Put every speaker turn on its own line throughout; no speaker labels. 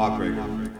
Heartbreaker.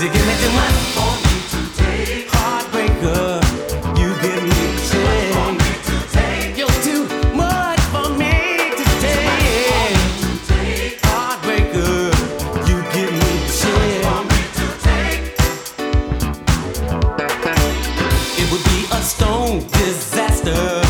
Cause you give me too much for me to take. Heartbreaker, you give me too much for me to take. You're too much for me to take. Heartbreaker, you give me too much for me to take. It would be a stone disaster.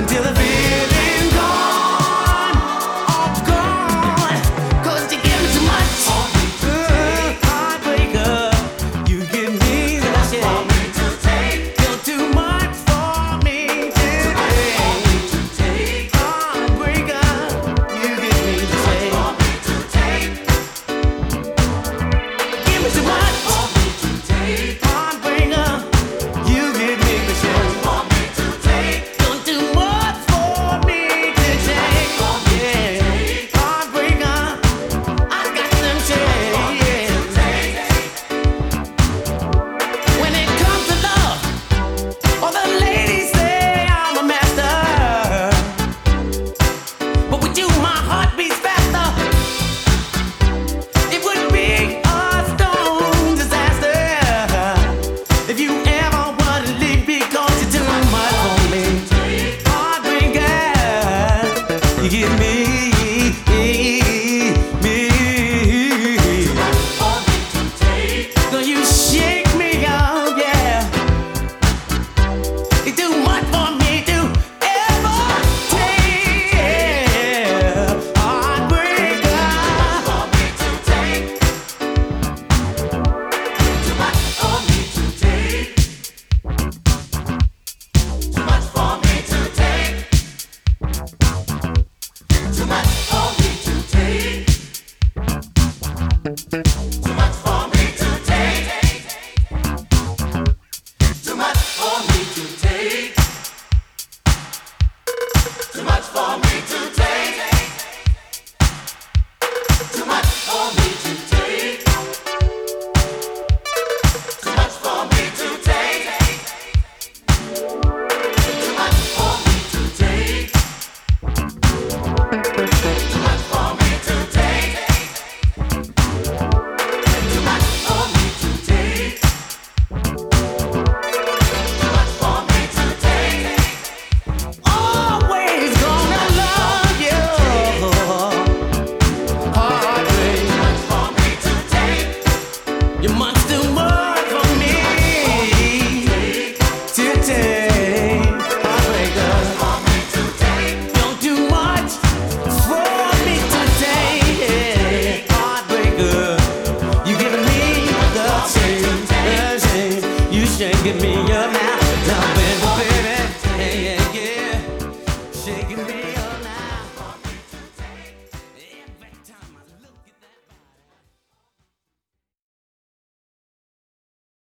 until